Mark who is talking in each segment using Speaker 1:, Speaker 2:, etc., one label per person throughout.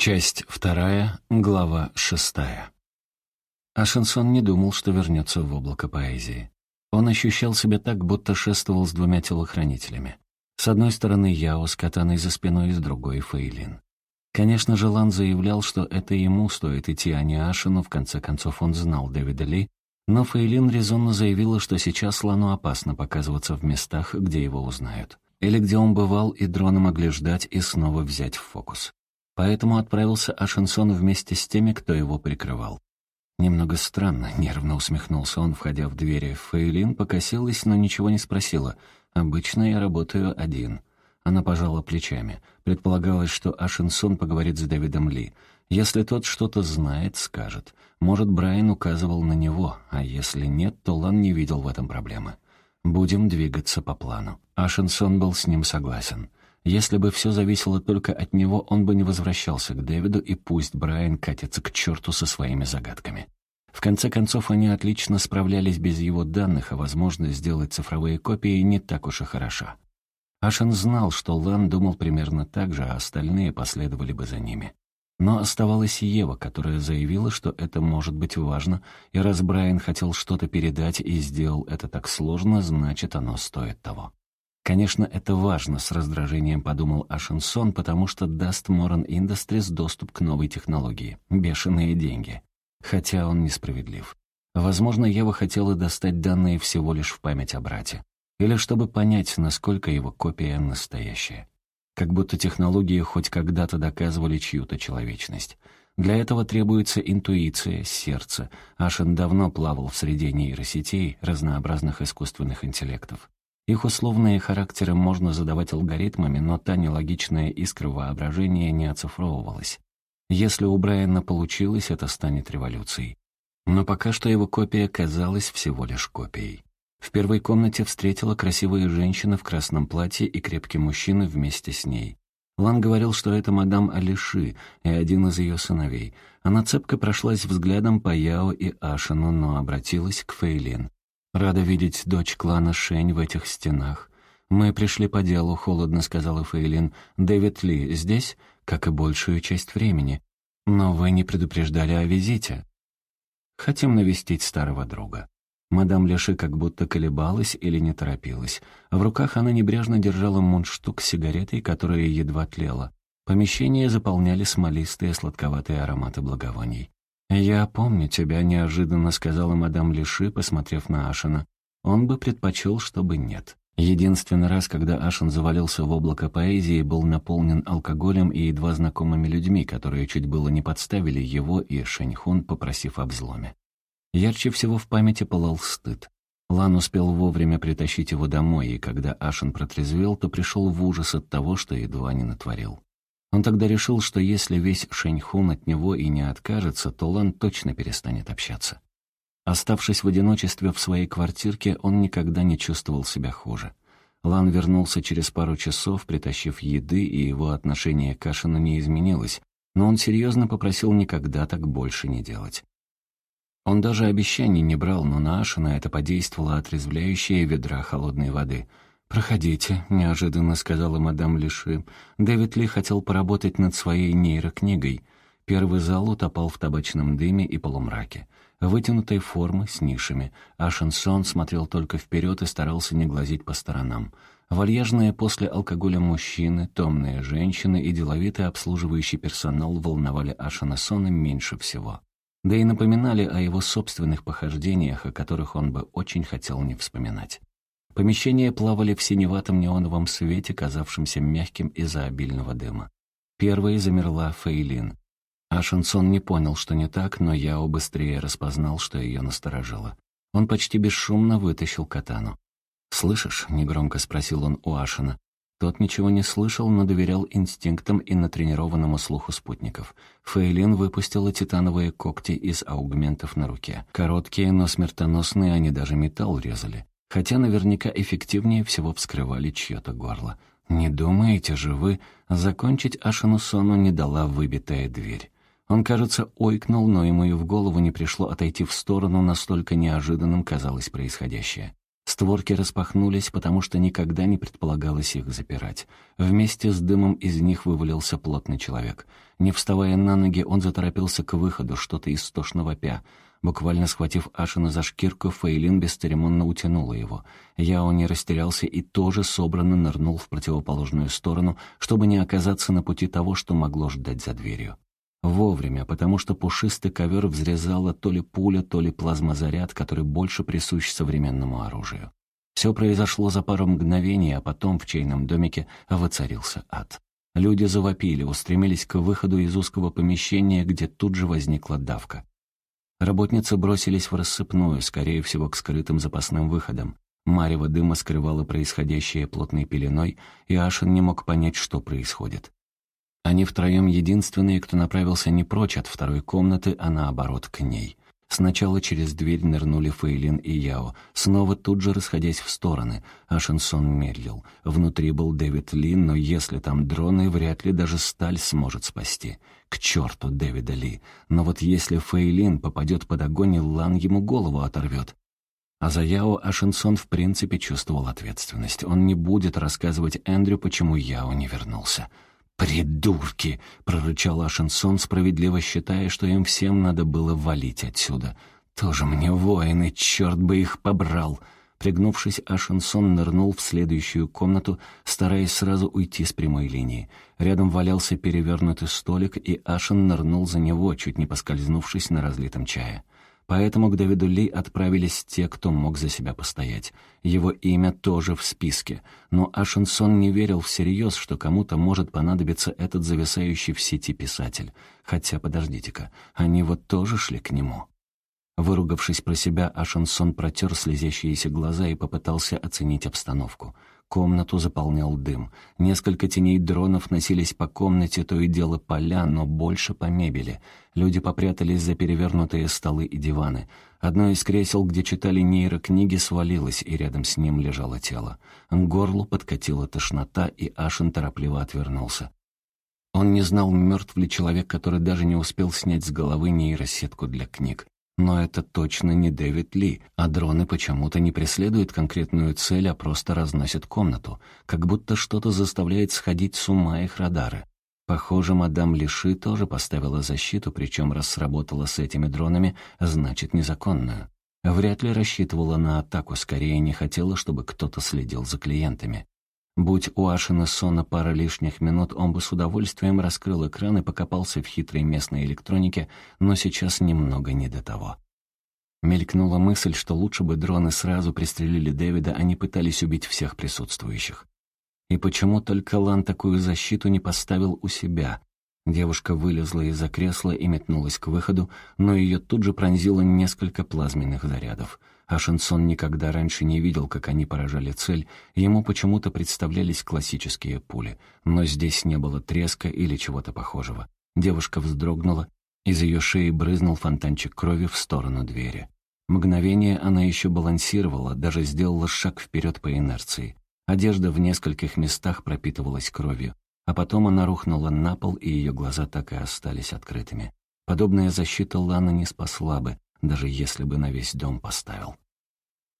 Speaker 1: Часть вторая, глава шестая. Ашенсон не думал, что вернется в облако поэзии. Он ощущал себя так, будто шествовал с двумя телохранителями. С одной стороны Яо с катаной за спиной, с другой — Фейлин. Конечно же, Лан заявлял, что это ему стоит идти, а не Ашину, в конце концов он знал Дэвида Ли, но Фейлин резонно заявила, что сейчас Лану опасно показываться в местах, где его узнают. Или где он бывал, и дроны могли ждать и снова взять в фокус. Поэтому отправился Ашенсон вместе с теми, кто его прикрывал. Немного странно, нервно усмехнулся он, входя в двери. Фейлин покосилась, но ничего не спросила. «Обычно я работаю один». Она пожала плечами. Предполагалось, что Ашенсон поговорит с Дэвидом Ли. Если тот что-то знает, скажет. Может, Брайан указывал на него, а если нет, то Лан не видел в этом проблемы. «Будем двигаться по плану». Ашенсон был с ним согласен. Если бы все зависело только от него, он бы не возвращался к Дэвиду, и пусть Брайан катится к черту со своими загадками. В конце концов, они отлично справлялись без его данных, а возможность сделать цифровые копии не так уж и хороша. Ашен знал, что Лан думал примерно так же, а остальные последовали бы за ними. Но оставалась Ева, которая заявила, что это может быть важно, и раз Брайан хотел что-то передать и сделал это так сложно, значит, оно стоит того. Конечно, это важно, с раздражением подумал Ашенсон, потому что даст Моран Industries доступ к новой технологии. Бешеные деньги. Хотя он несправедлив. Возможно, Ева хотела достать данные всего лишь в память о брате. Или чтобы понять, насколько его копия настоящая. Как будто технологии хоть когда-то доказывали чью-то человечность. Для этого требуется интуиция, сердце. Ашен давно плавал в среде нейросетей, разнообразных искусственных интеллектов. Их условные характеры можно задавать алгоритмами, но та нелогичная искра воображения не оцифровывалась. Если у Брайана получилось, это станет революцией. Но пока что его копия казалась всего лишь копией. В первой комнате встретила красивая женщина в красном платье и крепкий мужчина вместе с ней. Лан говорил, что это мадам Алиши и один из ее сыновей. Она цепко прошлась взглядом по Яо и Ашину, но обратилась к Фейлин. «Рада видеть дочь клана Шень в этих стенах. Мы пришли по делу», — холодно сказала Фейлин. «Дэвид Ли здесь, как и большую часть времени. Но вы не предупреждали о визите. Хотим навестить старого друга». Мадам Леши как будто колебалась или не торопилась. В руках она небрежно держала мундштук с сигаретой, которая едва тлела. Помещение заполняли смолистые сладковатые ароматы благовоний. «Я помню тебя», — неожиданно сказала мадам Лиши, посмотрев на Ашина. Он бы предпочел, чтобы нет. Единственный раз, когда Ашин завалился в облако поэзии, был наполнен алкоголем и едва знакомыми людьми, которые чуть было не подставили его и Шэньхун, попросив об взломе. Ярче всего в памяти пылал стыд. Лан успел вовремя притащить его домой, и когда Ашин протрезвел, то пришел в ужас от того, что едва не натворил. Он тогда решил, что если весь Шэньхун от него и не откажется, то Лан точно перестанет общаться. Оставшись в одиночестве в своей квартирке, он никогда не чувствовал себя хуже. Лан вернулся через пару часов, притащив еды, и его отношение к Ашину не изменилось, но он серьезно попросил никогда так больше не делать. Он даже обещаний не брал, но на Ашина это подействовало отрезвляющее ведра холодной воды — «Проходите», — неожиданно сказала мадам Лиши. Дэвид Ли хотел поработать над своей нейрокнигой. Первый зал утопал в табачном дыме и полумраке. Вытянутой формы, с нишами. А Шансон смотрел только вперед и старался не глазить по сторонам. Вальяжные после алкоголя мужчины, томные женщины и деловитый обслуживающий персонал волновали Ашана Сона меньше всего. Да и напоминали о его собственных похождениях, о которых он бы очень хотел не вспоминать. Помещения плавали в синеватом неоновом свете, казавшемся мягким из-за обильного дыма. Первой замерла Фейлин. Ашенсон не понял, что не так, но Яо быстрее распознал, что ее насторожило. Он почти бесшумно вытащил катану. «Слышишь?» — негромко спросил он у Ашина. Тот ничего не слышал, но доверял инстинктам и натренированному слуху спутников. Фейлин выпустила титановые когти из аугментов на руке. Короткие, но смертоносные, они даже металл резали хотя наверняка эффективнее всего вскрывали чье-то горло. «Не думаете же вы...» Закончить Ашину Сону не дала выбитая дверь. Он, кажется, ойкнул, но ему и в голову не пришло отойти в сторону, настолько неожиданным казалось происходящее. Створки распахнулись, потому что никогда не предполагалось их запирать. Вместе с дымом из них вывалился плотный человек. Не вставая на ноги, он заторопился к выходу, что-то истошно вопя. Буквально схватив Ашина за шкирку, Фейлин бесцеремонно утянула его. Яо не растерялся и тоже собранно нырнул в противоположную сторону, чтобы не оказаться на пути того, что могло ждать за дверью. Вовремя, потому что пушистый ковер взрезала то ли пуля, то ли плазмозаряд, который больше присущ современному оружию. Все произошло за пару мгновений, а потом в чайном домике воцарился ад. Люди завопили, устремились к выходу из узкого помещения, где тут же возникла давка. Работницы бросились в рассыпную, скорее всего, к скрытым запасным выходам. Марево дыма скрывало происходящее плотной пеленой, и Ашин не мог понять, что происходит. Они втроем единственные, кто направился не прочь от второй комнаты, а наоборот, к ней. Сначала через дверь нырнули Фейлин и Яо, снова тут же расходясь в стороны. Ашенсон медлил. Внутри был Дэвид Ли, но если там дроны, вряд ли даже сталь сможет спасти. К черту Дэвида Ли. Но вот если Фейлин попадет под огонь, Лан ему голову оторвет. А за Яо Ашенсон в принципе чувствовал ответственность. Он не будет рассказывать Эндрю, почему Яо не вернулся. «Придурки!» — прорычал Ашенсон, справедливо считая, что им всем надо было валить отсюда. «Тоже мне воины, черт бы их побрал!» Пригнувшись, Ашенсон нырнул в следующую комнату, стараясь сразу уйти с прямой линии. Рядом валялся перевернутый столик, и Ашен нырнул за него, чуть не поскользнувшись на разлитом чае. Поэтому к Давиду Ли отправились те, кто мог за себя постоять. Его имя тоже в списке. Но Ашенсон не верил всерьез, что кому-то может понадобиться этот зависающий в сети писатель. Хотя, подождите-ка, они вот тоже шли к нему. Выругавшись про себя, Ашенсон протер слезящиеся глаза и попытался оценить обстановку. Комнату заполнял дым. Несколько теней дронов носились по комнате, то и дело поля, но больше по мебели. Люди попрятались за перевернутые столы и диваны. Одно из кресел, где читали нейрокниги, свалилось, и рядом с ним лежало тело. К горлу подкатила тошнота, и Ашин торопливо отвернулся. Он не знал, мертв ли человек, который даже не успел снять с головы нейросетку для книг. Но это точно не Дэвид Ли, а дроны почему-то не преследуют конкретную цель, а просто разносят комнату, как будто что-то заставляет сходить с ума их радары. Похоже, мадам Лиши тоже поставила защиту, причем раз сработала с этими дронами, значит, незаконную. Вряд ли рассчитывала на атаку, скорее не хотела, чтобы кто-то следил за клиентами. Будь у Ашина Сона пара лишних минут, он бы с удовольствием раскрыл экран и покопался в хитрой местной электронике, но сейчас немного не до того. Мелькнула мысль, что лучше бы дроны сразу пристрелили Дэвида, а не пытались убить всех присутствующих. И почему только Лан такую защиту не поставил у себя? Девушка вылезла из-за кресла и метнулась к выходу, но ее тут же пронзило несколько плазменных зарядов — а Шансон никогда раньше не видел, как они поражали цель, ему почему-то представлялись классические пули, но здесь не было треска или чего-то похожего. Девушка вздрогнула, из ее шеи брызнул фонтанчик крови в сторону двери. Мгновение она еще балансировала, даже сделала шаг вперед по инерции. Одежда в нескольких местах пропитывалась кровью, а потом она рухнула на пол, и ее глаза так и остались открытыми. Подобная защита Лана не спасла бы, даже если бы на весь дом поставил.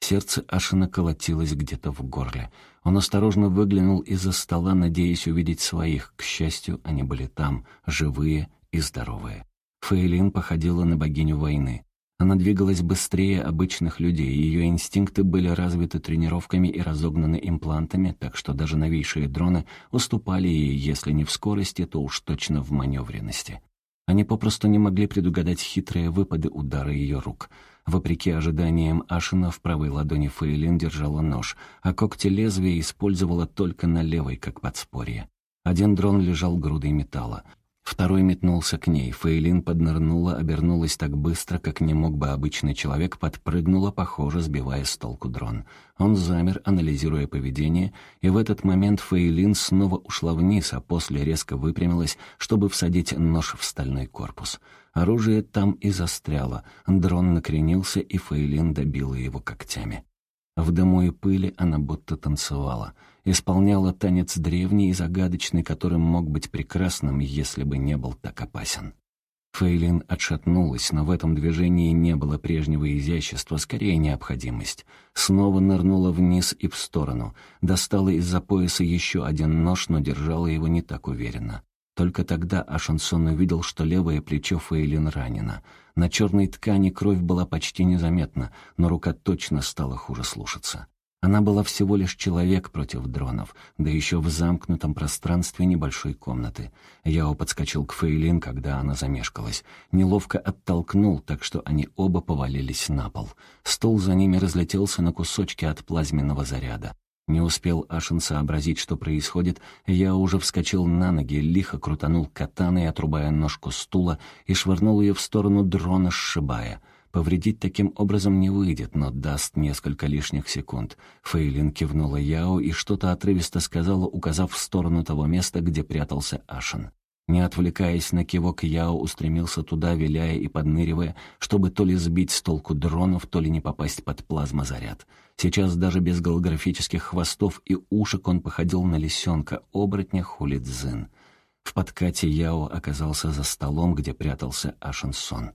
Speaker 1: Сердце Ашина колотилось где-то в горле. Он осторожно выглянул из-за стола, надеясь увидеть своих. К счастью, они были там, живые и здоровые. Фейлин походила на богиню войны. Она двигалась быстрее обычных людей, ее инстинкты были развиты тренировками и разогнаны имплантами, так что даже новейшие дроны уступали ей, если не в скорости, то уж точно в маневренности. Они попросту не могли предугадать хитрые выпады удара ее рук. Вопреки ожиданиям Ашина, в правой ладони Фейлин держала нож, а когти лезвия использовала только на левой, как подспорье. Один дрон лежал грудой металла. Второй метнулся к ней. Фейлин поднырнула, обернулась так быстро, как не мог бы обычный человек, подпрыгнула, похоже, сбивая с толку дрон. Он замер, анализируя поведение, и в этот момент Фейлин снова ушла вниз, а после резко выпрямилась, чтобы всадить нож в стальной корпус. Оружие там и застряло. Дрон накренился, и Фейлин добила его когтями. В дыму и пыли она будто танцевала — исполняла танец древний и загадочный, которым мог быть прекрасным, если бы не был так опасен. Фейлин отшатнулась, но в этом движении не было прежнего изящества, скорее необходимость. Снова нырнула вниз и в сторону. Достала из-за пояса еще один нож, но держала его не так уверенно. Только тогда Ашансон увидел, что левое плечо Фейлин ранено. На черной ткани кровь была почти незаметна, но рука точно стала хуже слушаться. Она была всего лишь человек против дронов, да еще в замкнутом пространстве небольшой комнаты. Яо подскочил к Фейлин, когда она замешкалась. Неловко оттолкнул, так что они оба повалились на пол. Стол за ними разлетелся на кусочки от плазменного заряда. Не успел Ашин сообразить, что происходит, я уже вскочил на ноги, лихо крутанул катаной, отрубая ножку стула, и швырнул ее в сторону дрона, сшибая. Повредить таким образом не выйдет, но даст несколько лишних секунд. Фейлин кивнула Яо и что-то отрывисто сказала, указав в сторону того места, где прятался Ашин. Не отвлекаясь на кивок, Яо устремился туда, виляя и подныривая, чтобы то ли сбить с толку дронов, то ли не попасть под плазмозаряд. Сейчас даже без голографических хвостов и ушек он походил на лисенка, оборотня хулидзин. В подкате Яо оказался за столом, где прятался Ашенсон.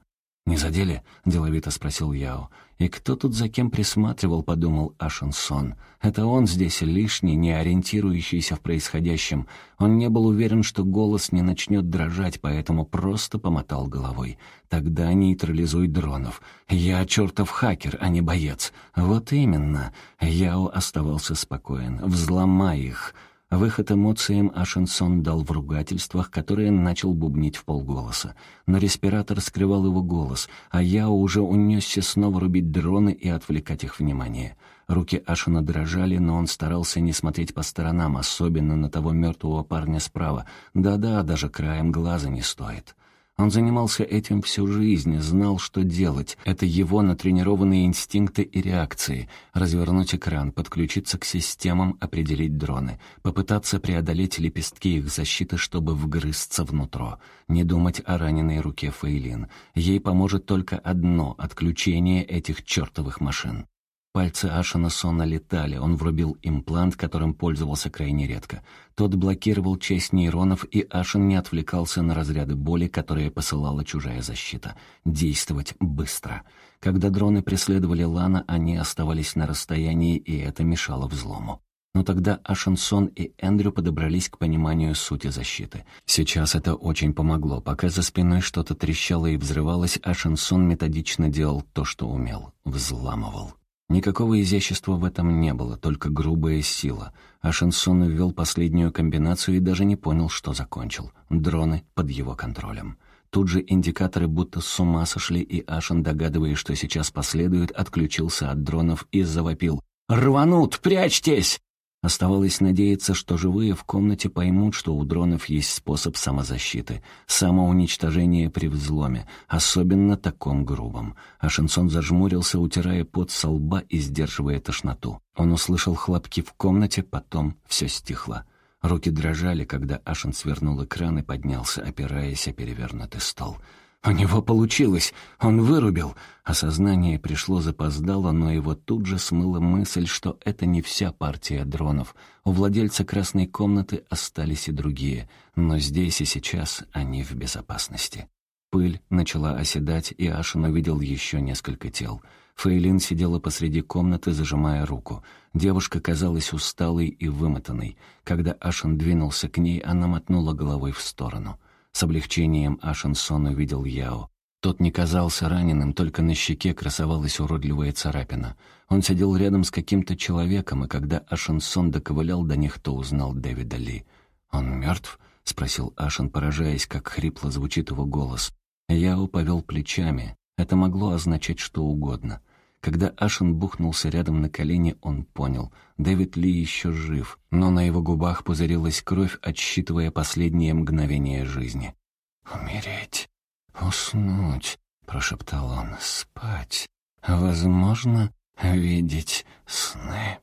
Speaker 1: «Не задели?» — деловито спросил Яо. «И кто тут за кем присматривал?» — подумал Ашенсон. «Это он здесь лишний, не ориентирующийся в происходящем. Он не был уверен, что голос не начнет дрожать, поэтому просто помотал головой. Тогда нейтрализуй дронов. Я чертов хакер, а не боец. Вот именно». Яо оставался спокоен. «Взломай их». Выход эмоциям Ашенсон дал в ругательствах, которые начал бубнить в полголоса. Но респиратор скрывал его голос, а я уже унесся снова рубить дроны и отвлекать их внимание. Руки Ашина дрожали, но он старался не смотреть по сторонам, особенно на того мертвого парня справа. Да-да, даже краем глаза не стоит. Он занимался этим всю жизнь, знал, что делать. Это его натренированные инстинкты и реакции. Развернуть экран, подключиться к системам, определить дроны. Попытаться преодолеть лепестки их защиты, чтобы вгрызться внутрь. Не думать о раненой руке Фейлин. Ей поможет только одно — отключение этих чертовых машин. Пальцы Ашина сонно летали, он врубил имплант, которым пользовался крайне редко. Тот блокировал часть нейронов, и Ашин не отвлекался на разряды боли, которые посылала чужая защита. Действовать быстро. Когда дроны преследовали Лана, они оставались на расстоянии, и это мешало взлому. Но тогда Ашенсон и Эндрю подобрались к пониманию сути защиты. Сейчас это очень помогло. Пока за спиной что-то трещало и взрывалось, Ашенсон методично делал то, что умел. Взламывал. Никакого изящества в этом не было, только грубая сила. А Шансон ввел последнюю комбинацию и даже не понял, что закончил. Дроны под его контролем. Тут же индикаторы будто с ума сошли, и Ашен, догадываясь, что сейчас последует, отключился от дронов и завопил. «Рванут! Прячьтесь!» Оставалось надеяться, что живые в комнате поймут, что у дронов есть способ самозащиты, самоуничтожение при взломе, особенно таком грубом. А Шансон зажмурился, утирая пот со лба и сдерживая тошноту. Он услышал хлопки в комнате, потом все стихло. Руки дрожали, когда Ашен свернул экран и поднялся, опираясь о перевернутый стол. У него получилось, он вырубил. Осознание пришло запоздало, но его тут же смыла мысль, что это не вся партия дронов. У владельца красной комнаты остались и другие, но здесь и сейчас они в безопасности. Пыль начала оседать, и Ашин увидел еще несколько тел. Фейлин сидела посреди комнаты, зажимая руку. Девушка казалась усталой и вымотанной. Когда Ашин двинулся к ней, она мотнула головой в сторону — с облегчением Ашенсон увидел Яо. Тот не казался раненым, только на щеке красовалась уродливая царапина. Он сидел рядом с каким-то человеком, и когда Ашенсон доковылял до них, то узнал Дэвида Ли. «Он мертв?» — спросил Ашен, поражаясь, как хрипло звучит его голос. Яо повел плечами. Это могло означать что угодно. Когда Ашен бухнулся рядом на колени, он понял. Дэвид Ли еще жив, но на его губах пузырилась кровь, отсчитывая последние мгновения жизни. «Умереть, уснуть», — прошептал он, — «спать, возможно, видеть сны».